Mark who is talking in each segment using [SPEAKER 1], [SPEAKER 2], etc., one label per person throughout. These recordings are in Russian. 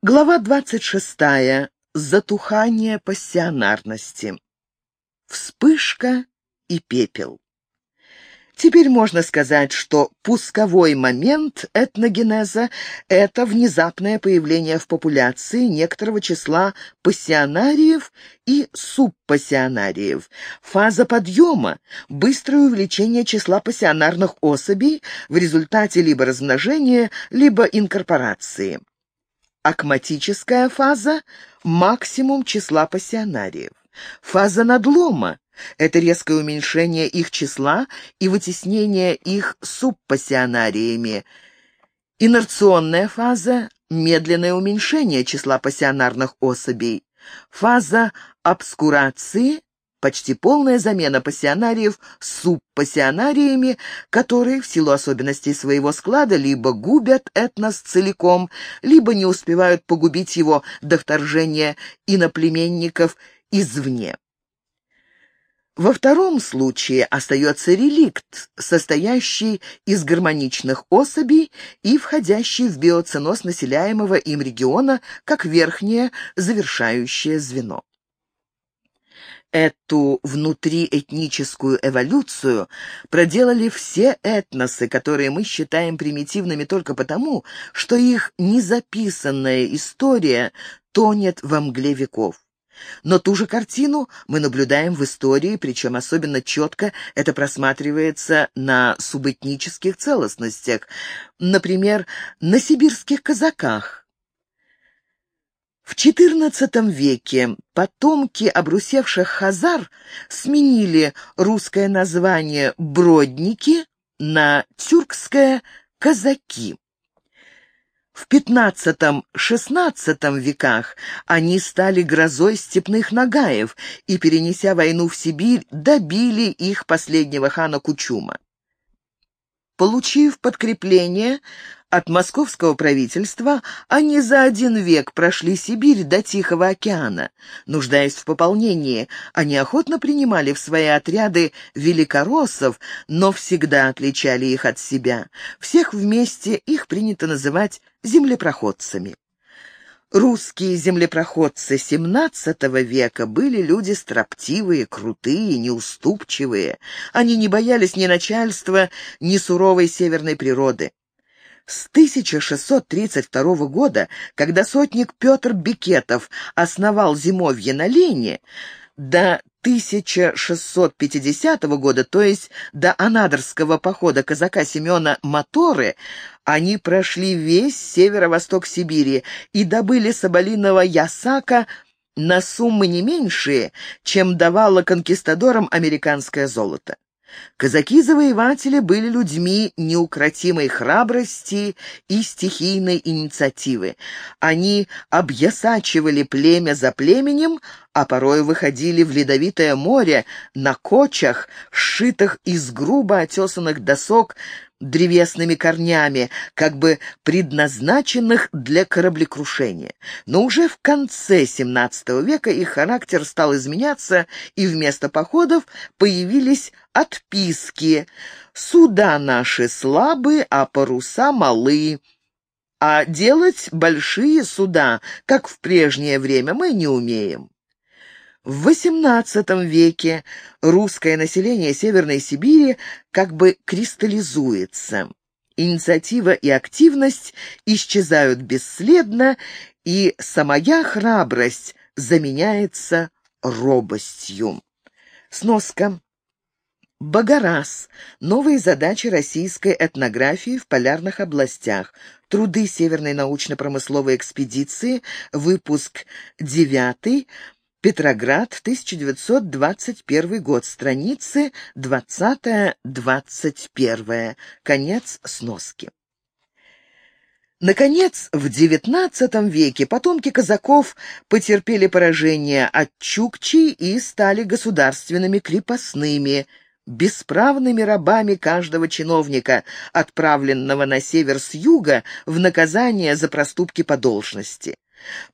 [SPEAKER 1] Глава 26. Затухание пассионарности. Вспышка и пепел. Теперь можно сказать, что пусковой момент этногенеза – это внезапное появление в популяции некоторого числа пассионариев и субпассионариев. Фаза подъема – быстрое увеличение числа пассионарных особей в результате либо размножения, либо инкорпорации. Акматическая фаза – максимум числа пассионариев. Фаза надлома – это резкое уменьшение их числа и вытеснение их субпассионариями. Инерционная фаза – медленное уменьшение числа пассионарных особей. Фаза обскурации почти полная замена пассионариев субпассионариями, которые в силу особенностей своего склада либо губят этнос целиком, либо не успевают погубить его до вторжения иноплеменников извне. Во втором случае остается реликт, состоящий из гармоничных особей и входящий в биоценоз населяемого им региона как верхнее завершающее звено. Эту внутриэтническую эволюцию проделали все этносы, которые мы считаем примитивными только потому, что их незаписанная история тонет во мгле веков. Но ту же картину мы наблюдаем в истории, причем особенно четко это просматривается на субэтнических целостностях, например, на сибирских казаках. В XIV веке потомки обрусевших хазар сменили русское название «бродники» на тюркское «казаки». В XV-XVI веках они стали грозой степных нагаев и, перенеся войну в Сибирь, добили их последнего хана Кучума. Получив подкрепление, от московского правительства они за один век прошли Сибирь до Тихого океана. Нуждаясь в пополнении, они охотно принимали в свои отряды великороссов, но всегда отличали их от себя. Всех вместе их принято называть землепроходцами. Русские землепроходцы XVII века были люди строптивые, крутые, неуступчивые. Они не боялись ни начальства, ни суровой северной природы. С 1632 года, когда сотник Петр Бекетов основал зимовье на Лене, до 1650 года, то есть до анадырского похода казака Семена Моторы, они прошли весь северо-восток Сибири и добыли соболиного ясака на суммы не меньшие, чем давало конкистадорам американское золото. Казаки-завоеватели были людьми неукротимой храбрости и стихийной инициативы. Они объясачивали племя за племенем, а порой выходили в ледовитое море на кочах, сшитых из грубо отесанных досок, древесными корнями, как бы предназначенных для кораблекрушения. Но уже в конце XVII века их характер стал изменяться, и вместо походов появились отписки. «Суда наши слабы, а паруса малы». А делать большие суда, как в прежнее время, мы не умеем. В XVIII веке русское население Северной Сибири как бы кристаллизуется. Инициатива и активность исчезают бесследно, и самая храбрость заменяется робостью. Сноска. Багарас. Новые задачи российской этнографии в полярных областях. Труды Северной научно-промысловой экспедиции. Выпуск 9. Петроград, 1921 год, страницы 20-21, конец сноски. Наконец, в XIX веке потомки казаков потерпели поражение от чукчей и стали государственными крепостными, бесправными рабами каждого чиновника, отправленного на север с юга в наказание за проступки по должности.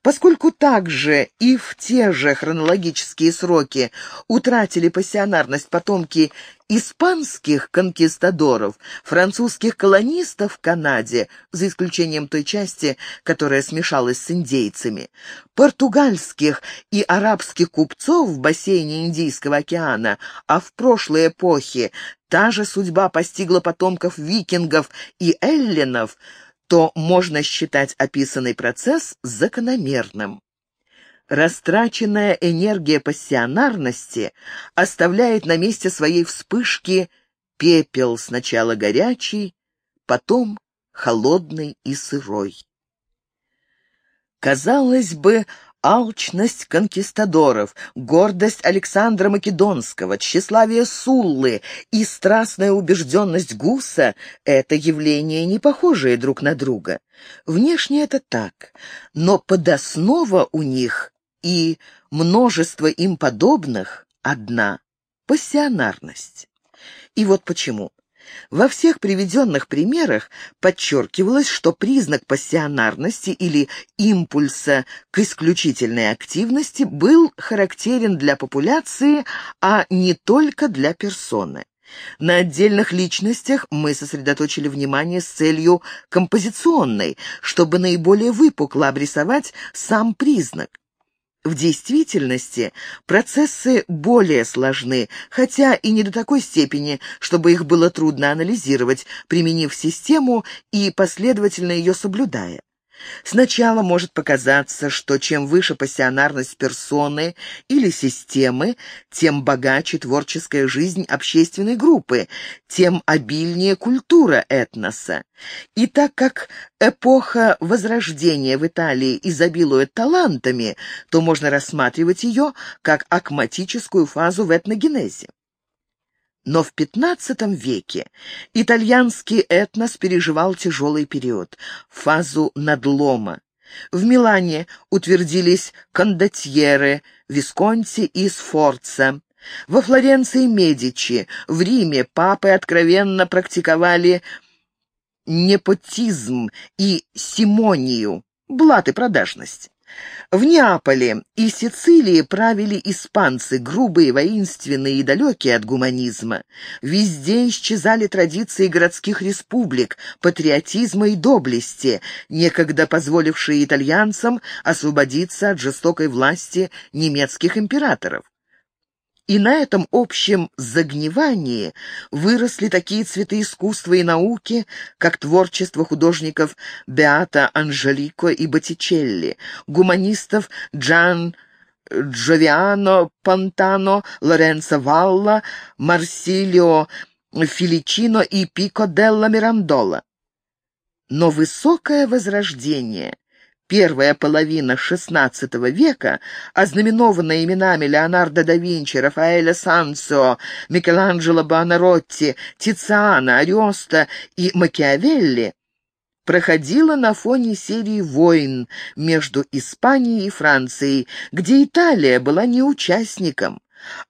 [SPEAKER 1] Поскольку также и в те же хронологические сроки утратили пассионарность потомки испанских конкистадоров, французских колонистов в Канаде, за исключением той части, которая смешалась с индейцами, португальских и арабских купцов в бассейне Индийского океана, а в прошлой эпохе та же судьба постигла потомков викингов и эллинов – то можно считать описанный процесс закономерным. Растраченная энергия пассионарности оставляет на месте своей вспышки пепел, сначала горячий, потом холодный и сырой. Казалось бы, алчность конкистадоров, гордость Александра Македонского, тщеславие Суллы и страстная убежденность Гуса — это явления, не похожие друг на друга. Внешне это так, но подоснова у них и множество им подобных одна — пассионарность. И вот почему. Во всех приведенных примерах подчеркивалось, что признак пассионарности или импульса к исключительной активности был характерен для популяции, а не только для персоны. На отдельных личностях мы сосредоточили внимание с целью композиционной, чтобы наиболее выпукло обрисовать сам признак. В действительности процессы более сложны, хотя и не до такой степени, чтобы их было трудно анализировать, применив систему и последовательно ее соблюдая. Сначала может показаться, что чем выше пассионарность персоны или системы, тем богаче творческая жизнь общественной группы, тем обильнее культура этноса. И так как эпоха Возрождения в Италии изобилует талантами, то можно рассматривать ее как акматическую фазу в этногенезе. Но в XV веке итальянский этнос переживал тяжелый период, фазу надлома. В Милане утвердились кондотьеры, Висконти и Сфорца. Во Флоренции Медичи, в Риме папы откровенно практиковали непотизм и симонию, блат и продажность. В Неаполе и Сицилии правили испанцы, грубые, воинственные и далекие от гуманизма. Везде исчезали традиции городских республик, патриотизма и доблести, некогда позволившие итальянцам освободиться от жестокой власти немецких императоров. И на этом общем загнивании выросли такие цветы искусства и науки, как творчество художников Беата Анжелико и Боттичелли, гуманистов Джан Джовиано Пантано, Лоренцо Валла, Марсилио Филичино и Пико делла Мирандола. Но высокое возрождение Первая половина XVI века, ознаменованная именами Леонардо да Винчи, Рафаэля Сансо, Микеланджело Буонаротти, Тициана, Ариоста и Макиавелли, проходила на фоне серии войн между Испанией и Францией, где Италия была не участником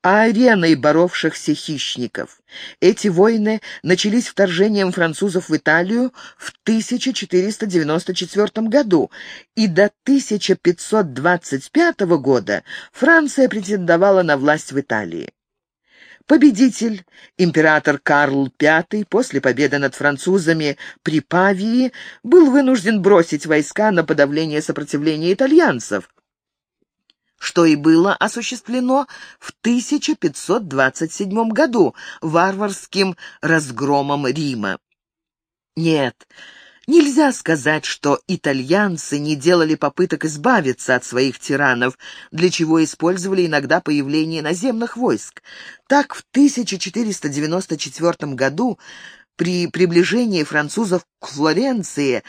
[SPEAKER 1] а ареной боровшихся хищников. Эти войны начались вторжением французов в Италию в 1494 году, и до 1525 года Франция претендовала на власть в Италии. Победитель, император Карл V, после победы над французами при Павии, был вынужден бросить войска на подавление сопротивления итальянцев, что и было осуществлено в 1527 году варварским разгромом Рима. Нет, нельзя сказать, что итальянцы не делали попыток избавиться от своих тиранов, для чего использовали иногда появление наземных войск. Так в 1494 году при приближении французов к Флоренции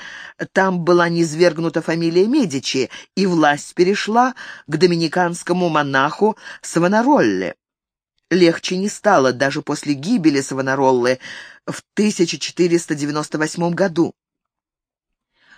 [SPEAKER 1] там была низвергнута фамилия Медичи, и власть перешла к доминиканскому монаху Савонаролле. Легче не стало даже после гибели Савонароллы в 1498 году.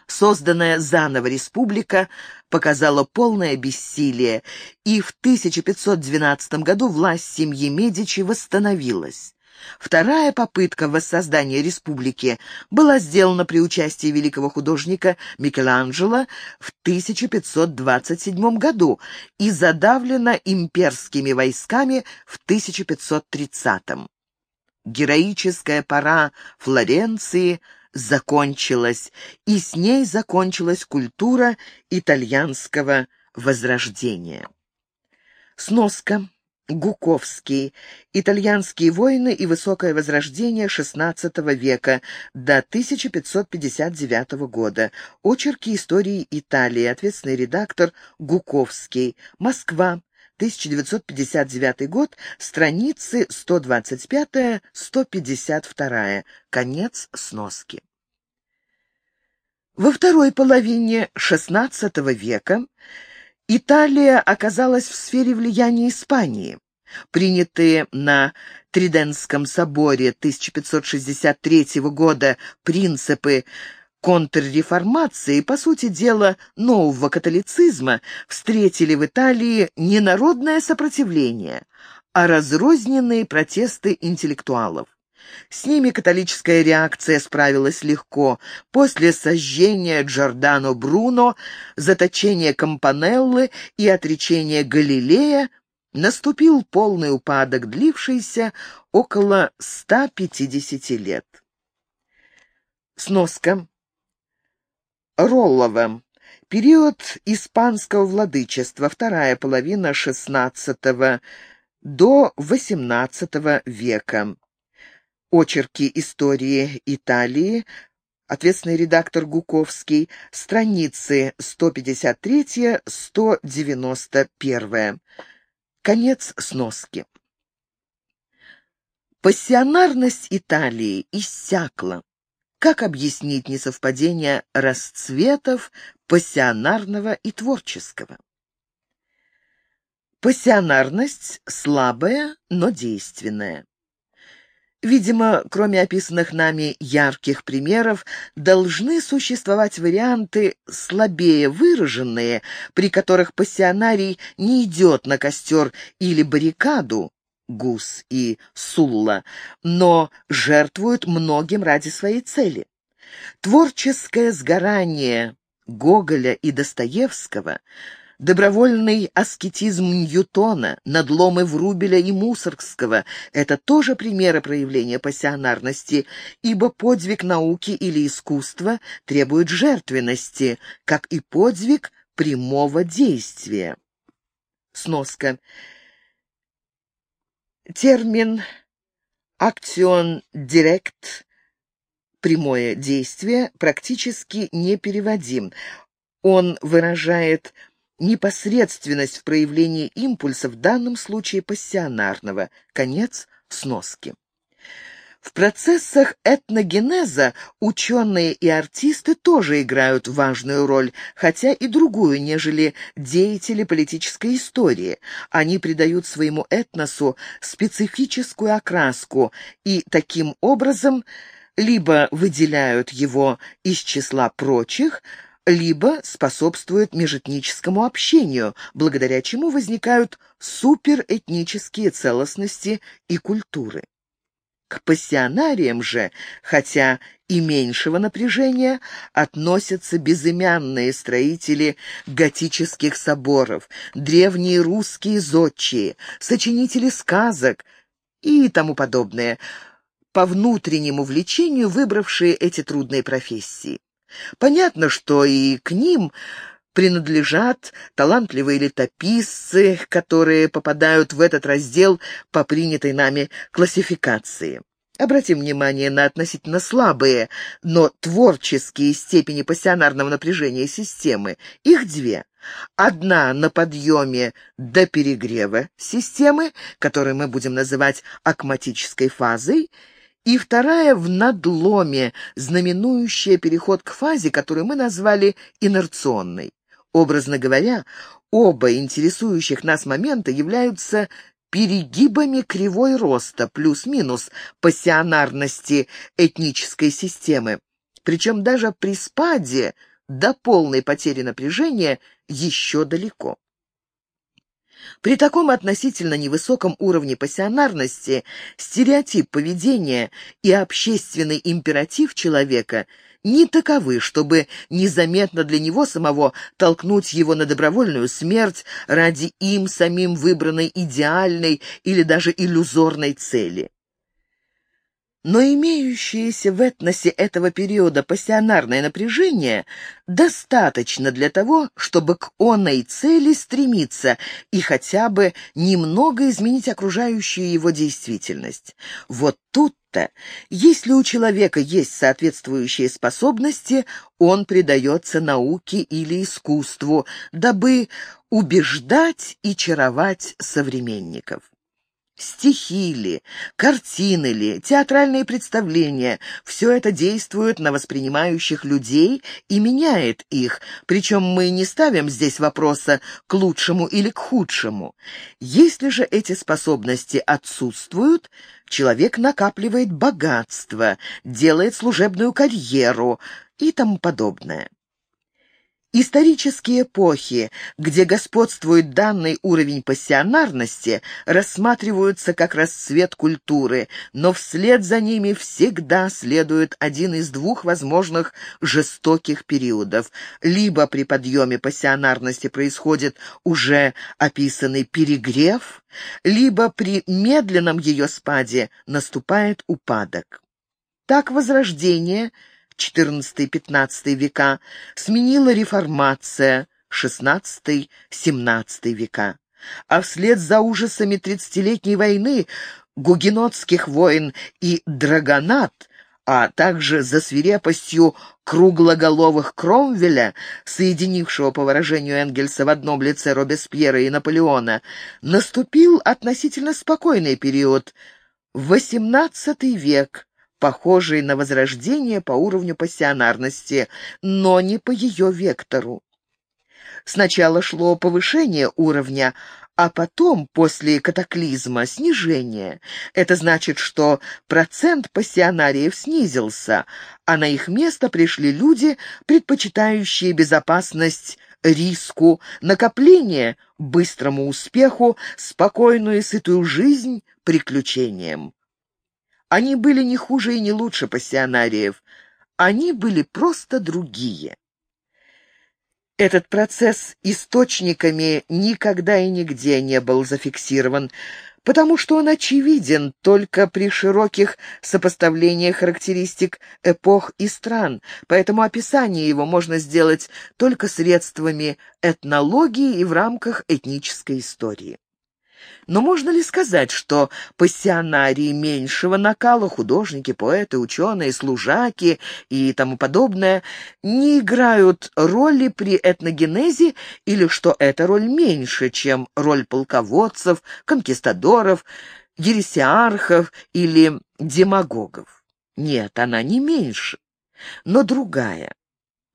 [SPEAKER 1] Созданная заново республика показала полное бессилие, и в 1512 году власть семьи Медичи восстановилась. Вторая попытка воссоздания республики была сделана при участии великого художника Микеланджело в 1527 году и задавлена имперскими войсками в 1530. Героическая пора Флоренции закончилась, и с ней закончилась культура итальянского возрождения. Сноска. Гуковский. Итальянские войны и высокое возрождение XVI века до 1559 года. Очерки истории Италии. Ответственный редактор Гуковский. Москва. 1959 год. Страницы 125-152. Конец сноски. Во второй половине XVI века Италия оказалась в сфере влияния Испании. Принятые на Триденском соборе 1563 года принципы контрреформации, по сути дела, нового католицизма, встретили в Италии не народное сопротивление, а разрозненные протесты интеллектуалов. С ними католическая реакция справилась легко. После сожжения Джордано Бруно, заточения Кампанеллы и отречения Галилея наступил полный упадок, длившийся около 150 лет. Сноска. Роллова. Период испанского владычества, вторая половина XVI до XVIII века. Очерки истории Италии, ответственный редактор Гуковский, страницы 153-191. Конец сноски. Пассионарность Италии иссякла. Как объяснить несовпадение расцветов пассионарного и творческого? Пассионарность слабая, но действенная. Видимо, кроме описанных нами ярких примеров, должны существовать варианты слабее выраженные, при которых пассионарий не идет на костер или баррикаду, Гус и Сулла, но жертвуют многим ради своей цели. Творческое сгорание Гоголя и Достоевского – Добровольный аскетизм Ньютона, надломы Врубеля и Мусоргского — это тоже примеры проявления пассионарности, ибо подвиг науки или искусства требует жертвенности, как и подвиг прямого действия. Сноска. Термин «акцион директ» прямое действие практически непереводим. Он выражает непосредственность в проявлении импульса, в данном случае пассионарного. Конец сноски. В процессах этногенеза ученые и артисты тоже играют важную роль, хотя и другую, нежели деятели политической истории. Они придают своему этносу специфическую окраску и таким образом либо выделяют его из числа прочих, либо способствует межэтническому общению, благодаря чему возникают суперэтнические целостности и культуры. К пассионариям же, хотя и меньшего напряжения, относятся безымянные строители готических соборов, древние русские зодчие, сочинители сказок и тому подобное, по внутреннему влечению выбравшие эти трудные профессии. Понятно, что и к ним принадлежат талантливые летописцы, которые попадают в этот раздел по принятой нами классификации. Обратим внимание на относительно слабые, но творческие степени пассионарного напряжения системы. Их две. Одна на подъеме до перегрева системы, которую мы будем называть акматической фазой, и вторая в надломе, знаменующая переход к фазе, которую мы назвали инерционной. Образно говоря, оба интересующих нас момента являются перегибами кривой роста плюс-минус пассионарности этнической системы. Причем даже при спаде до полной потери напряжения еще далеко. При таком относительно невысоком уровне пассионарности стереотип поведения и общественный императив человека не таковы, чтобы незаметно для него самого толкнуть его на добровольную смерть ради им самим выбранной идеальной или даже иллюзорной цели. Но имеющееся в этносе этого периода пассионарное напряжение достаточно для того, чтобы к оной цели стремиться и хотя бы немного изменить окружающую его действительность. Вот тут-то, если у человека есть соответствующие способности, он предается науке или искусству, дабы убеждать и чаровать современников. Стихи ли, картины ли, театральные представления — все это действует на воспринимающих людей и меняет их, причем мы не ставим здесь вопроса к лучшему или к худшему. Если же эти способности отсутствуют, человек накапливает богатство, делает служебную карьеру и тому подобное. Исторические эпохи, где господствует данный уровень пассионарности, рассматриваются как расцвет культуры, но вслед за ними всегда следует один из двух возможных жестоких периодов. Либо при подъеме пассионарности происходит уже описанный перегрев, либо при медленном ее спаде наступает упадок. Так возрождение – XIV-XV века, сменила реформация XVI-XVII века. А вслед за ужасами Тридцатилетней войны, гугенотских войн и драгонат, а также за свирепостью круглоголовых Кромвеля, соединившего, по выражению Энгельса, в одном лице Робеспьера и Наполеона, наступил относительно спокойный период – XVIII век, похожей на возрождение по уровню пассионарности, но не по ее вектору. Сначала шло повышение уровня, а потом, после катаклизма, снижение. Это значит, что процент пассионариев снизился, а на их место пришли люди, предпочитающие безопасность риску, накопление быстрому успеху, спокойную и сытую жизнь приключениям. Они были не хуже и не лучше пассионариев. Они были просто другие. Этот процесс источниками никогда и нигде не был зафиксирован, потому что он очевиден только при широких сопоставлениях характеристик эпох и стран, поэтому описание его можно сделать только средствами этнологии и в рамках этнической истории. Но можно ли сказать, что пассионарии меньшего накала, художники, поэты, ученые, служаки и тому подобное, не играют роли при этногенезе или что эта роль меньше, чем роль полководцев, конкистадоров, ересиархов или демагогов? Нет, она не меньше, но другая.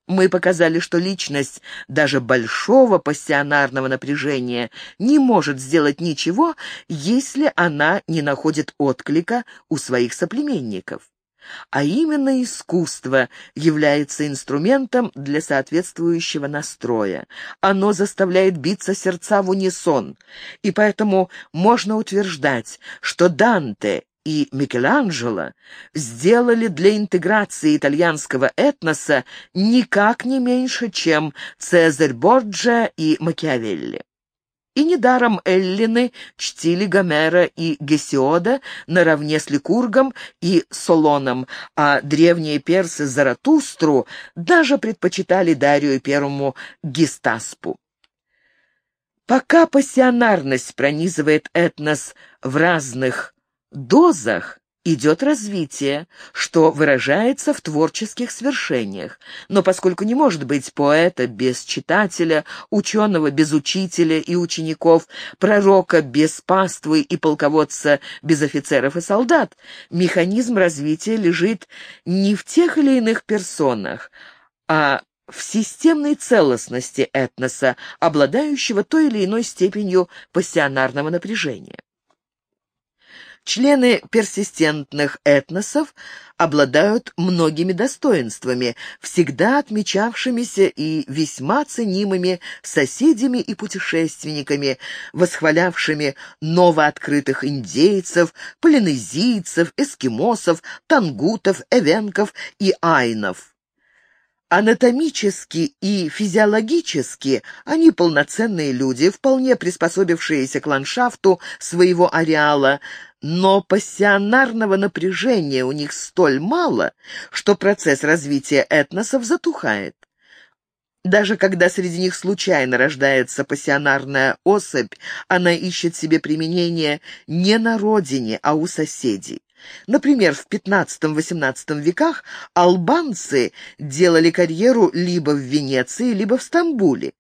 [SPEAKER 1] Мы показали, что личность даже большого пассионарного напряжения не может сделать ничего, если она не находит отклика у своих соплеменников. А именно искусство является инструментом для соответствующего настроя. Оно заставляет биться сердца в унисон, и поэтому можно утверждать, что Данте и Микеланджело сделали для интеграции итальянского этноса никак не меньше, чем Цезарь Борджа и Макиавелли. И недаром эллины чтили Гомера и Гесиода наравне с Ликургом и Солоном, а древние персы Заратустру даже предпочитали Дарию Первому Гистаспу. Пока пассионарность пронизывает этнос в разных дозах идет развитие, что выражается в творческих свершениях. Но поскольку не может быть поэта без читателя, ученого без учителя и учеников, пророка без паствы и полководца без офицеров и солдат, механизм развития лежит не в тех или иных персонах, а в системной целостности этноса, обладающего той или иной степенью пассионарного напряжения. Члены персистентных этносов обладают многими достоинствами, всегда отмечавшимися и весьма ценимыми соседями и путешественниками, восхвалявшими новооткрытых индейцев, полинезийцев, эскимосов, тангутов, эвенков и айнов. Анатомически и физиологически они полноценные люди, вполне приспособившиеся к ландшафту своего ареала, но пассионарного напряжения у них столь мало, что процесс развития этносов затухает. Даже когда среди них случайно рождается пассионарная особь, она ищет себе применение не на родине, а у соседей. Например, в XV-XVIII веках албанцы делали карьеру либо в Венеции, либо в Стамбуле.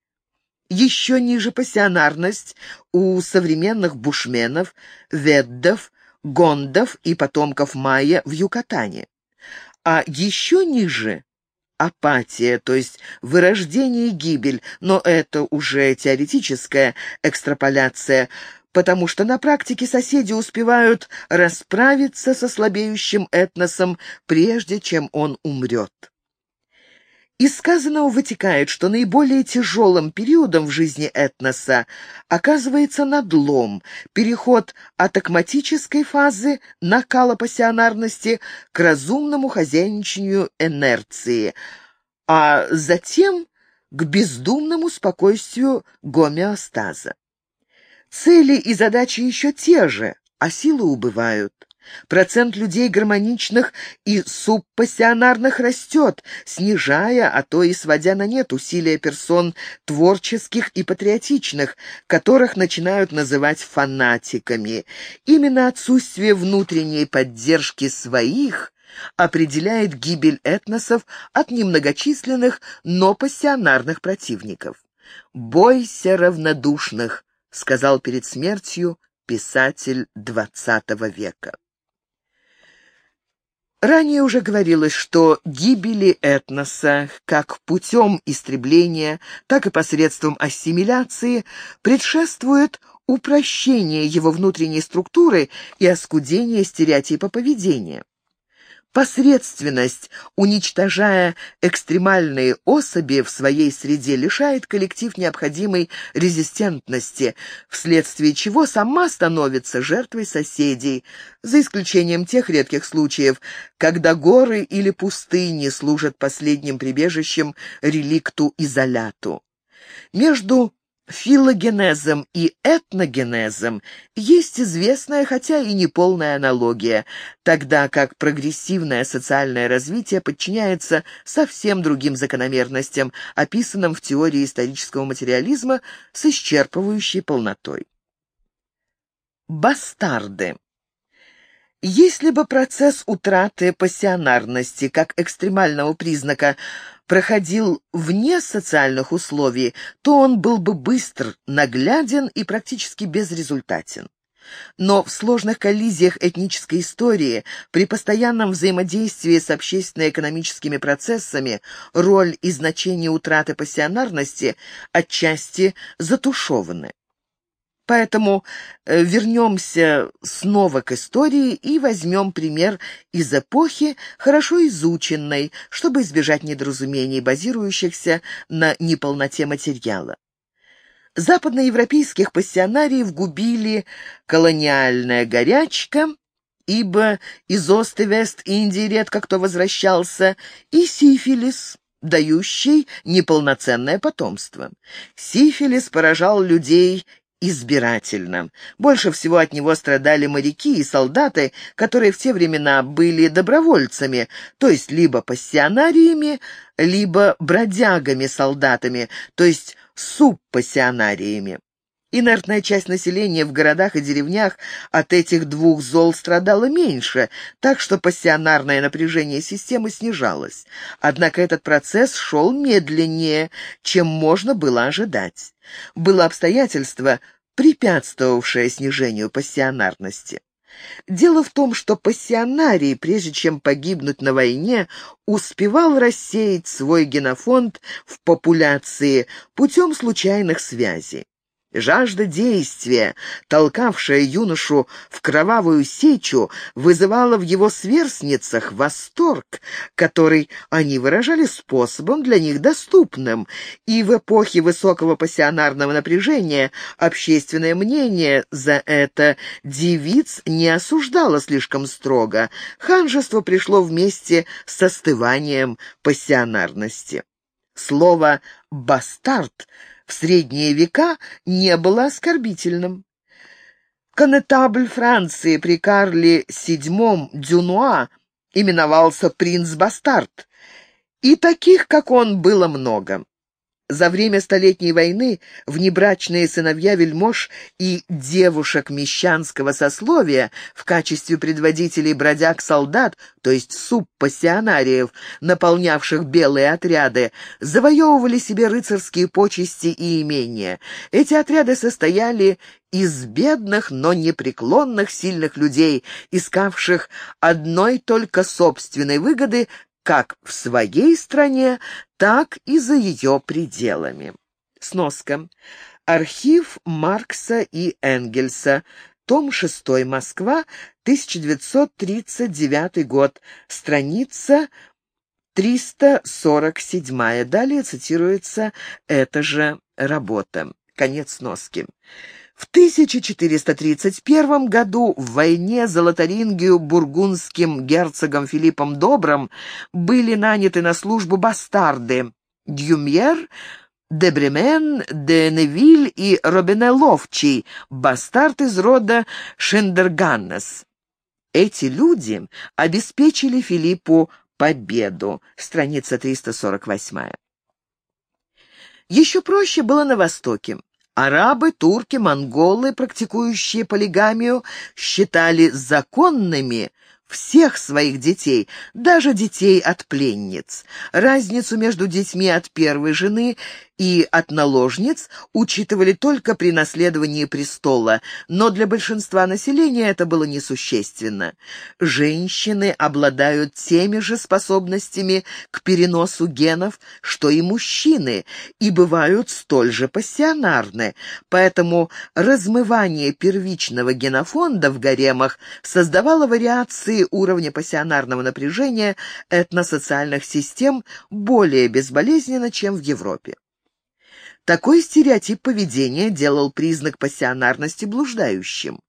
[SPEAKER 1] Еще ниже пассионарность у современных бушменов, веддов, гондов и потомков майя в Юкатане. А еще ниже апатия, то есть вырождение и гибель, но это уже теоретическая экстраполяция – потому что на практике соседи успевают расправиться со слабеющим этносом, прежде чем он умрет. Из сказанного вытекает, что наиболее тяжелым периодом в жизни этноса оказывается надлом, переход от акматической фазы накала пассионарности к разумному хозяйничанию инерции, а затем к бездумному спокойствию гомеостаза. Цели и задачи еще те же, а силы убывают. Процент людей гармоничных и субпассионарных растет, снижая, а то и сводя на нет усилия персон творческих и патриотичных, которых начинают называть фанатиками. Именно отсутствие внутренней поддержки своих определяет гибель этносов от немногочисленных, но пассионарных противников. «Бойся равнодушных», сказал перед смертью писатель XX века. Ранее уже говорилось, что гибели этноса как путем истребления, так и посредством ассимиляции предшествует упрощение его внутренней структуры и оскудение стереотипа поведения. Посредственность, уничтожая экстремальные особи в своей среде, лишает коллектив необходимой резистентности, вследствие чего сама становится жертвой соседей, за исключением тех редких случаев, когда горы или пустыни служат последним прибежищем реликту-изоляту. Между филогенезом и этногенезом есть известная, хотя и неполная аналогия, тогда как прогрессивное социальное развитие подчиняется совсем другим закономерностям, описанным в теории исторического материализма с исчерпывающей полнотой. Бастарды если бы процесс утраты пассионарности как экстремального признака проходил вне социальных условий, то он был бы быстр, нагляден и практически безрезультатен. Но в сложных коллизиях этнической истории, при постоянном взаимодействии с общественно-экономическими процессами, роль и значение утраты пассионарности отчасти затушеваны. Поэтому э, вернемся снова к истории и возьмем пример из эпохи, хорошо изученной, чтобы избежать недоразумений, базирующихся на неполноте материала. Западноевропейских пассионариев губили колониальная горячка, ибо из Ост Вест-Индии редко кто возвращался, и сифилис, дающий неполноценное потомство. Сифилис поражал людей избирательно. Больше всего от него страдали моряки и солдаты, которые в те времена были добровольцами, то есть либо пассионариями, либо бродягами-солдатами, то есть субпассионариями. Инертная часть населения в городах и деревнях от этих двух зол страдала меньше, так что пассионарное напряжение системы снижалось. Однако этот процесс шел медленнее, чем можно было ожидать. Было обстоятельство, препятствовавшее снижению пассионарности. Дело в том, что пассионарий, прежде чем погибнуть на войне, успевал рассеять свой генофонд в популяции путем случайных связей. Жажда действия, толкавшая юношу в кровавую сечу, вызывала в его сверстницах восторг, который они выражали способом для них доступным, и в эпохе высокого пассионарного напряжения общественное мнение за это девиц не осуждало слишком строго. Ханжество пришло вместе с остыванием пассионарности. Слово «бастард» средние века не было оскорбительным. Конетабль Франции при Карле VII Дюнуа именовался принц-бастард, и таких, как он, было много. За время Столетней войны внебрачные сыновья вельмож и девушек мещанского сословия в качестве предводителей бродяг-солдат, то есть субпассионариев, наполнявших белые отряды, завоевывали себе рыцарские почести и имения. Эти отряды состояли из бедных, но непреклонных, сильных людей, искавших одной только собственной выгоды как в своей стране, так и за ее пределами. Сноска. Архив Маркса и Энгельса. Том 6. Москва. 1939 год. Страница 347. Далее цитируется эта же работа. Конец сноски. В 1431 году в войне за Лотарингию бургундским герцогом Филиппом Добрым были наняты на службу бастарды Дюмьер, де Бремен, де Невиль и Робине Ловчий, бастард из рода Шендерганнес. Эти люди обеспечили Филиппу победу. Страница 348. Еще проще было на Востоке. Арабы, турки, монголы, практикующие полигамию, считали законными всех своих детей, даже детей от пленниц. Разницу между детьми от первой жены и от наложниц учитывали только при наследовании престола, но для большинства населения это было несущественно. Женщины обладают теми же способностями к переносу генов, что и мужчины, и бывают столь же пассионарны, поэтому размывание первичного генофонда в гаремах создавало вариации уровня пассионарного напряжения этносоциальных систем более безболезненно, чем в Европе. Такой стереотип поведения делал признак пассионарности блуждающим.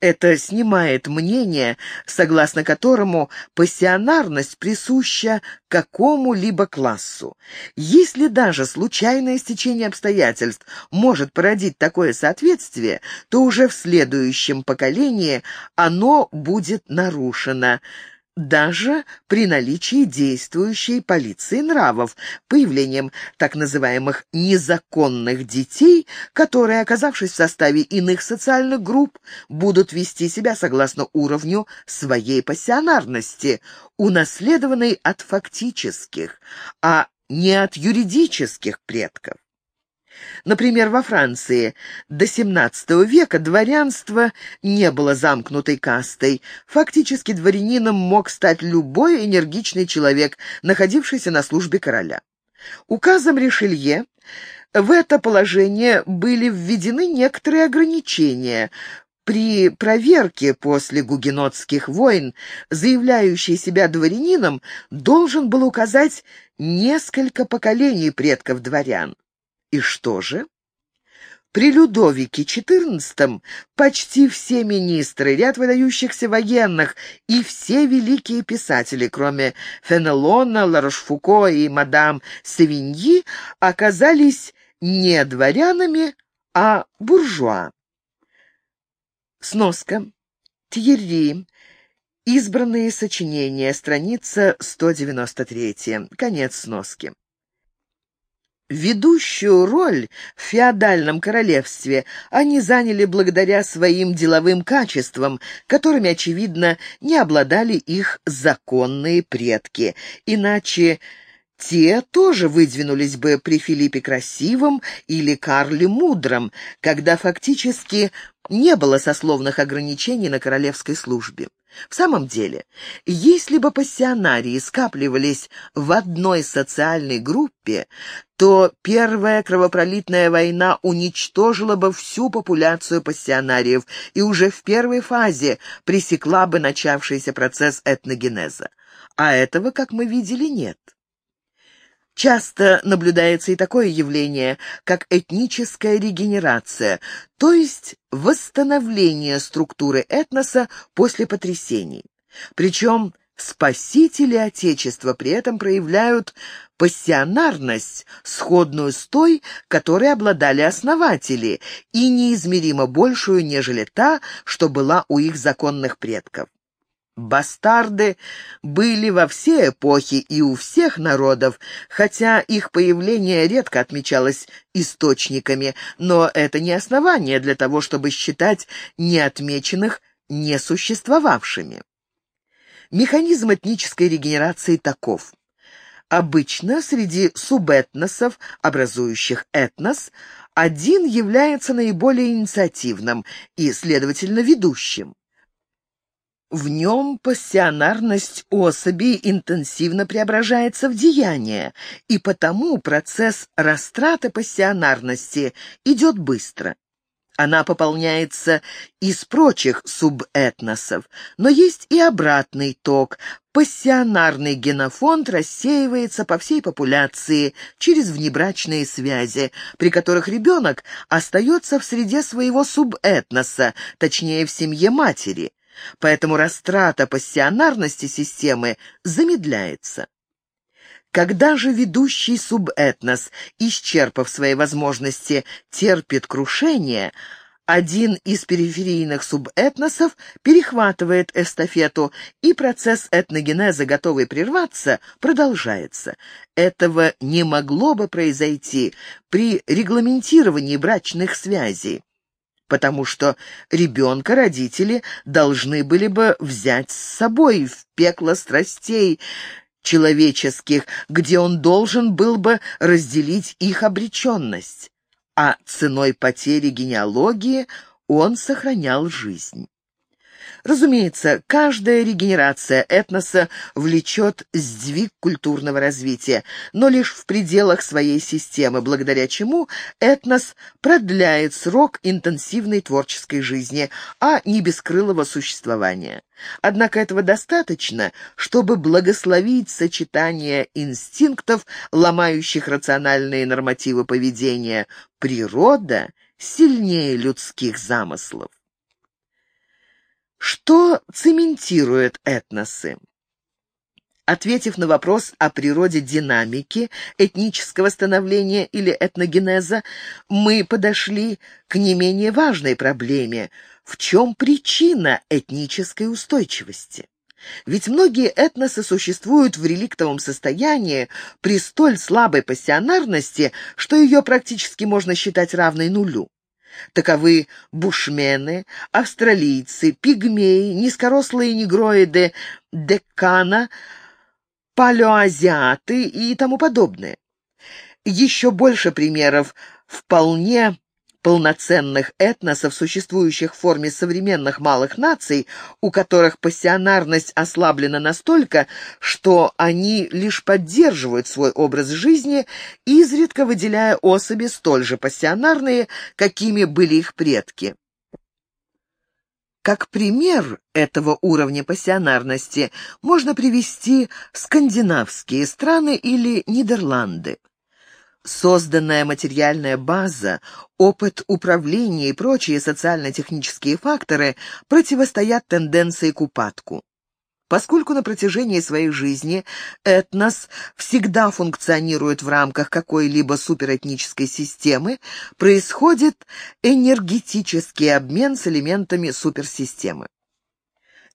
[SPEAKER 1] Это снимает мнение, согласно которому пассионарность присуща какому-либо классу. Если даже случайное стечение обстоятельств может породить такое соответствие, то уже в следующем поколении оно будет нарушено – даже при наличии действующей полиции нравов, появлением так называемых «незаконных детей», которые, оказавшись в составе иных социальных групп, будут вести себя согласно уровню своей пассионарности, унаследованной от фактических, а не от юридических предков. Например, во Франции до XVII века дворянство не было замкнутой кастой. Фактически дворянином мог стать любой энергичный человек, находившийся на службе короля. Указом Ришелье в это положение были введены некоторые ограничения. При проверке после гугенотских войн заявляющий себя дворянином должен был указать несколько поколений предков дворян. И что же? При Людовике XIV почти все министры, ряд выдающихся военных и все великие писатели, кроме Фенелона, Ларошфуко и мадам Севиньи, оказались не дворянами, а буржуа. Сноска. Тьерри. Избранные сочинения. Страница 193. Конец сноски. Ведущую роль в феодальном королевстве они заняли благодаря своим деловым качествам, которыми, очевидно, не обладали их законные предки. Иначе те тоже выдвинулись бы при Филиппе Красивом или Карле Мудром, когда фактически не было сословных ограничений на королевской службе. В самом деле, если бы пассионарии скапливались в одной социальной группе, то Первая кровопролитная война уничтожила бы всю популяцию пассионариев и уже в первой фазе пресекла бы начавшийся процесс этногенеза. А этого, как мы видели, нет. Часто наблюдается и такое явление, как этническая регенерация, то есть восстановление структуры этноса после потрясений. Причем спасители Отечества при этом проявляют пассионарность, сходную с той, которой обладали основатели, и неизмеримо большую, нежели та, что была у их законных предков. Бастарды были во все эпохи и у всех народов, хотя их появление редко отмечалось источниками, но это не основание для того, чтобы считать неотмеченных несуществовавшими. Механизм этнической регенерации таков. Обычно среди субэтносов, образующих этнос, один является наиболее инициативным и, следовательно, ведущим. В нем пассионарность особи интенсивно преображается в деяние, и потому процесс растраты пассионарности идет быстро. Она пополняется из прочих субэтносов, но есть и обратный ток. Пассионарный генофонд рассеивается по всей популяции через внебрачные связи, при которых ребенок остается в среде своего субэтноса, точнее в семье матери поэтому растрата пассионарности системы замедляется. Когда же ведущий субэтнос, исчерпав свои возможности, терпит крушение, один из периферийных субэтносов перехватывает эстафету, и процесс этногенеза, готовый прерваться, продолжается. Этого не могло бы произойти при регламентировании брачных связей потому что ребенка родители должны были бы взять с собой в пекло страстей человеческих, где он должен был бы разделить их обреченность, а ценой потери генеалогии он сохранял жизнь. Разумеется, каждая регенерация этноса влечет сдвиг культурного развития, но лишь в пределах своей системы, благодаря чему этнос продляет срок интенсивной творческой жизни, а не бескрылого существования. Однако этого достаточно, чтобы благословить сочетание инстинктов, ломающих рациональные нормативы поведения. Природа сильнее людских замыслов. Что цементирует этносы? Ответив на вопрос о природе динамики, этнического становления или этногенеза, мы подошли к не менее важной проблеме – в чем причина этнической устойчивости? Ведь многие этносы существуют в реликтовом состоянии при столь слабой пассионарности, что ее практически можно считать равной нулю. Таковы бушмены, австралийцы, пигмеи, низкорослые негроиды декана, палеоазиаты и тому подобное. Еще больше примеров вполне полноценных этносов, существующих в форме современных малых наций, у которых пассионарность ослаблена настолько, что они лишь поддерживают свой образ жизни, изредка выделяя особи столь же пассионарные, какими были их предки. Как пример этого уровня пассионарности можно привести скандинавские страны или Нидерланды. Созданная материальная база, опыт управления и прочие социально-технические факторы противостоят тенденции к упадку. Поскольку на протяжении своей жизни этнос всегда функционирует в рамках какой-либо суперэтнической системы, происходит энергетический обмен с элементами суперсистемы.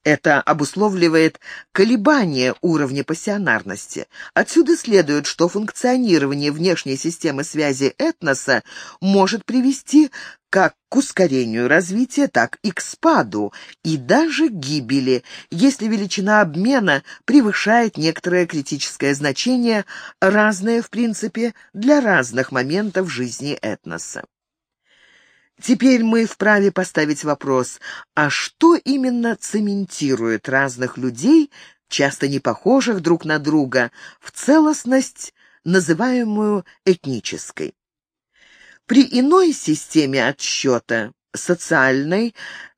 [SPEAKER 1] Это обусловливает колебания уровня пассионарности. Отсюда следует, что функционирование внешней системы связи этноса может привести как к ускорению развития, так и к спаду, и даже гибели, если величина обмена превышает некоторое критическое значение, разное, в принципе, для разных моментов жизни этноса. Теперь мы вправе поставить вопрос, а что именно цементирует разных людей, часто не похожих друг на друга, в целостность, называемую этнической? При иной системе отсчета, социальной,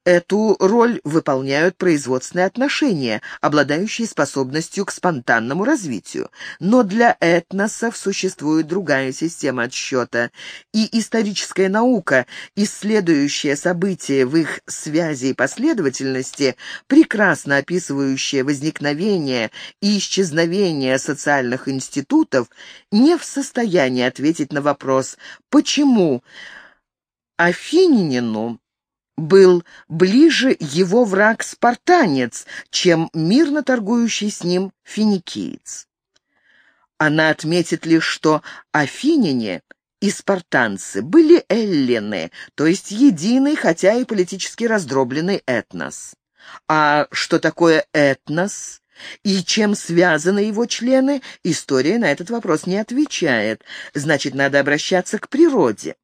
[SPEAKER 1] Эту роль выполняют производственные отношения, обладающие способностью к спонтанному развитию. Но для этносов существует другая система отсчета, и историческая наука, исследующая события в их связи и последовательности, прекрасно описывающая возникновение и исчезновение социальных институтов, не в состоянии ответить на вопрос, почему Афининину был ближе его враг-спартанец, чем мирно торгующий с ним финикиец. Она отметит лишь, что афиняне и спартанцы были эллины, то есть единый, хотя и политически раздробленный этнос. А что такое этнос и чем связаны его члены, история на этот вопрос не отвечает, значит, надо обращаться к природе.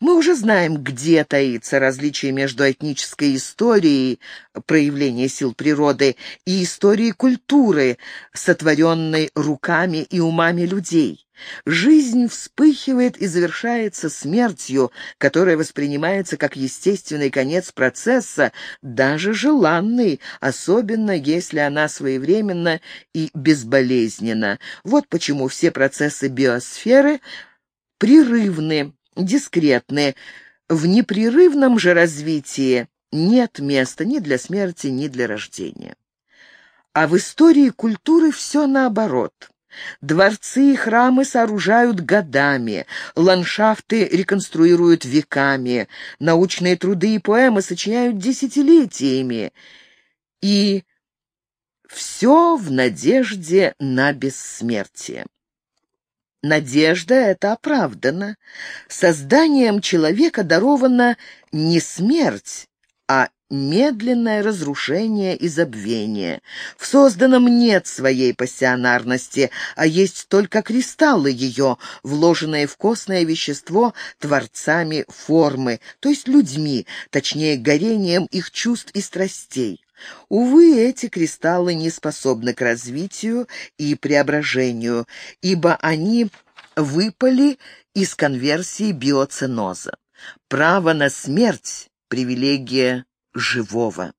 [SPEAKER 1] Мы уже знаем, где таится различие между этнической историей проявления сил природы и историей культуры, сотворенной руками и умами людей. Жизнь вспыхивает и завершается смертью, которая воспринимается как естественный конец процесса, даже желанный, особенно если она своевременна и безболезненна. Вот почему все процессы биосферы прерывны, дискретны. В непрерывном же развитии нет места ни для смерти, ни для рождения. А в истории культуры все наоборот. Дворцы и храмы сооружают годами, ландшафты реконструируют веками, научные труды и поэмы сочиняют десятилетиями. И все в надежде на бессмертие. Надежда эта оправдана. Созданием человека дарована не смерть, а медленное разрушение и забвение. В созданном нет своей пассионарности, а есть только кристаллы ее, вложенные в костное вещество творцами формы, то есть людьми, точнее горением их чувств и страстей. Увы, эти кристаллы не способны к развитию и преображению, ибо они выпали из конверсии биоценоза. Право на смерть — привилегия живого.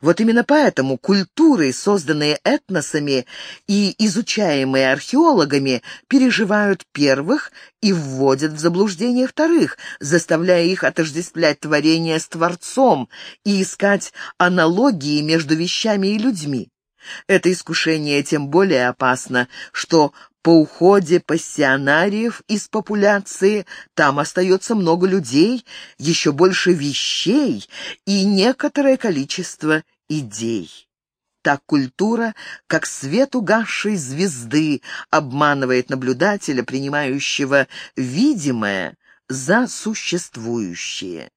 [SPEAKER 1] Вот именно поэтому культуры, созданные этносами и изучаемые археологами, переживают первых и вводят в заблуждение вторых, заставляя их отождествлять творение с Творцом и искать аналогии между вещами и людьми. Это искушение тем более опасно, что по уходе пассионариев из популяции там остается много людей, еще больше вещей и некоторое количество идей. Так культура, как свет угасшей звезды, обманывает наблюдателя, принимающего видимое за существующее.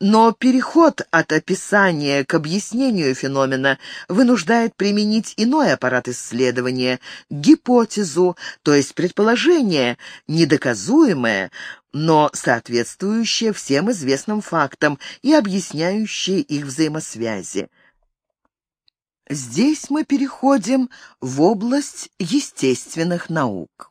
[SPEAKER 1] Но переход от описания к объяснению феномена вынуждает применить иной аппарат исследования, гипотезу, то есть предположение, недоказуемое, но соответствующее всем известным фактам и объясняющее их взаимосвязи. Здесь мы переходим в область естественных наук.